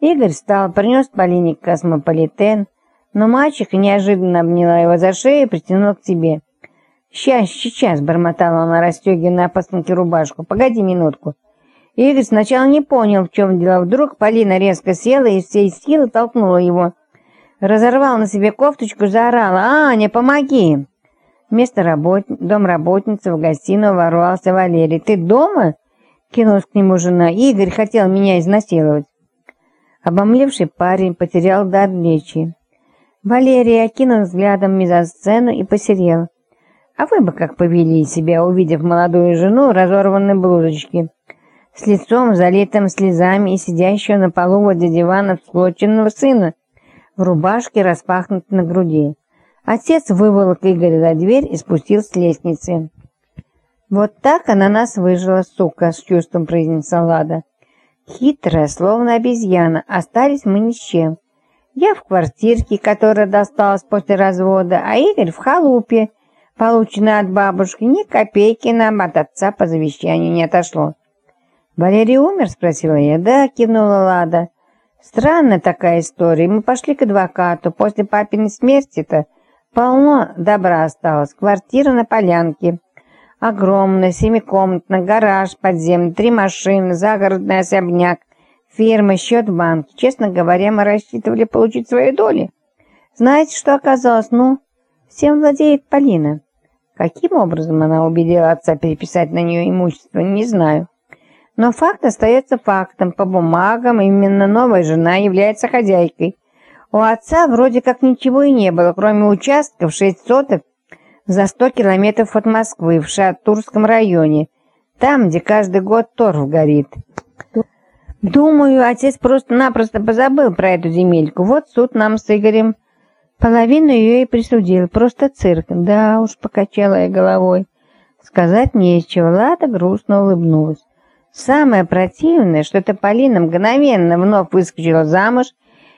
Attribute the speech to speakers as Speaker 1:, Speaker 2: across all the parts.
Speaker 1: Игорь встал, принес Полине космополитен, но мальчика неожиданно обняла его за шею и притянула к себе. «Сейчас, сейчас!» — бормотала она, расстегивая на рубашку. «Погоди минутку!» Игорь сначала не понял, в чем дело. Вдруг Полина резко села и всей силы толкнула его. Разорвал на себе кофточку, заорала «Аня, помоги!» Вместо работ... домработницы в гостиную ворвался Валерий. «Ты дома?» — кинулась к нему жена. «Игорь хотел меня изнасиловать». Обомлевший парень потерял дар речи. Валерий окинул взглядом мизосцену и посерел. «А вы бы как повели себя, увидев молодую жену разорванной блузочке?» с лицом залитым слезами и сидящего на полу возле дивана всклоченного сына в рубашке, распахнутой на груди. Отец выволок Игоря за дверь и спустился с лестницы. «Вот так она нас выжила, сука!» — с чувством произнесла Лада. «Хитрая, словно обезьяна, остались мы ни с чем. Я в квартирке, которая досталась после развода, а Игорь в халупе, полученной от бабушки. Ни копейки нам от отца по завещанию не отошло. «Валерий умер?» – спросила я. «Да», – кивнула Лада. «Странная такая история. Мы пошли к адвокату. После папиной смерти-то полно добра осталось. Квартира на полянке. Огромная, семикомнатная, гараж подземный, три машины, загородный особняк, фирма, счет в банке. Честно говоря, мы рассчитывали получить свои доли. Знаете, что оказалось? Ну, всем владеет Полина. Каким образом она убедила отца переписать на нее имущество, не знаю. Но факт остается фактом. По бумагам именно новая жена является хозяйкой. У отца вроде как ничего и не было, кроме участков 6 соток за 100 километров от Москвы, в Шатурском районе, там, где каждый год торф горит. Думаю, отец просто-напросто позабыл про эту земельку. Вот суд нам с Игорем половину ее и присудил. Просто цирк. Да уж, покачала я головой. Сказать нечего. Лада грустно улыбнулась. Самое противное, что эта Полина мгновенно вновь выскочила замуж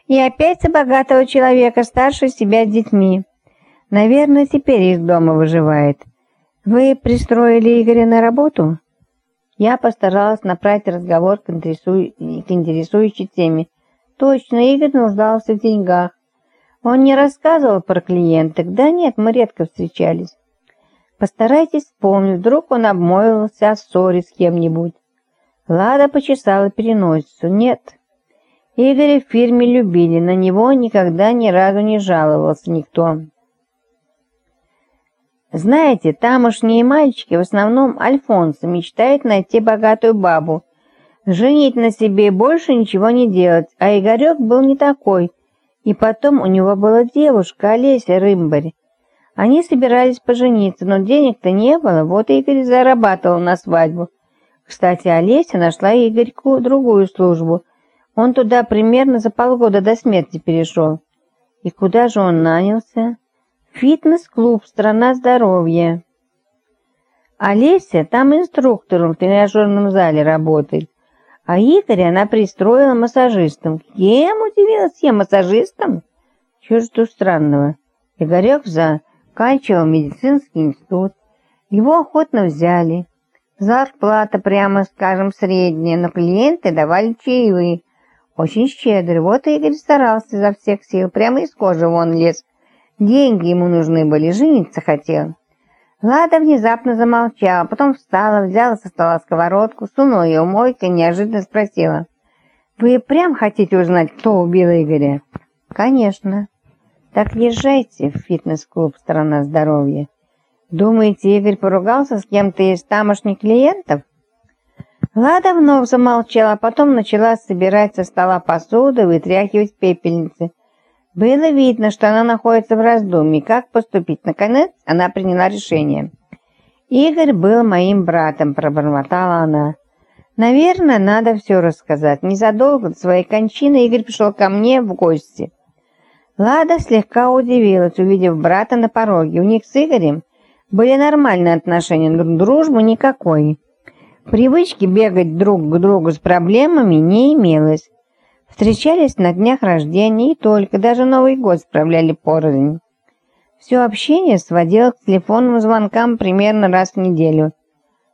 Speaker 1: и опять за богатого человека, старше себя с детьми. Наверное, теперь из дома выживает. Вы пристроили Игоря на работу? Я постаралась направить разговор к, интересуй... к интересующей теме. Точно, Игорь нуждался в деньгах. Он не рассказывал про клиенток. Да нет, мы редко встречались. Постарайтесь вспомнить, вдруг он обмолвился о ссоре с кем-нибудь. Лада почесала переносицу. Нет. Игоря в фирме любили, на него никогда ни разу не жаловался никто. Знаете, тамошние мальчики, в основном альфонсы, мечтают найти богатую бабу, женить на себе и больше ничего не делать, а Игорек был не такой. И потом у него была девушка, Олеся Рымбарь. Они собирались пожениться, но денег-то не было, вот Игорь зарабатывал на свадьбу. Кстати, Олеся нашла Игорьку другую службу. Он туда примерно за полгода до смерти перешел. И куда же он нанялся? Фитнес-клуб «Страна здоровья». Олеся там инструктором в тренажерном зале работает. А Игоря она пристроила массажистом. Кем удивилась я массажистом? Чего же тут странного? Игорек заканчивал медицинский институт. Его охотно взяли. Зарплата, прямо скажем, средняя, но клиенты давали чаевые. Очень щедрый. Вот Игорь старался изо всех сил, прямо из кожи вон лез. Деньги ему нужны были, жениться хотел. Лада внезапно замолчала, потом встала, взяла со стола сковородку, сунула ее в мойку и неожиданно спросила. «Вы прям хотите узнать, кто убил Игоря?» «Конечно». «Так езжайте в фитнес-клуб «Страна здоровья». Думаете, Игорь поругался с кем-то из тамошних клиентов? Лада вновь замолчала, потом начала собирать со стола посуду и вытряхивать пепельницы. Было видно, что она находится в раздумье, как поступить. Наконец она приняла решение. «Игорь был моим братом», — пробормотала она. «Наверное, надо все рассказать. Незадолго до своей кончины Игорь пришел ко мне в гости». Лада слегка удивилась, увидев брата на пороге. У них с Игорем были нормальные отношения, дружбы никакой. Привычки бегать друг к другу с проблемами не имелось. Встречались на днях рождения и только, даже Новый год справляли порознь. Все общение сводилось к телефонным звонкам примерно раз в неделю.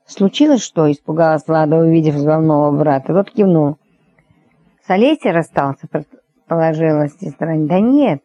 Speaker 1: «Случилось что?» – испугалась Лада, увидев взволнованного брата. Тот кивнул. С Олесей расстался, предположила сестра. Да нет,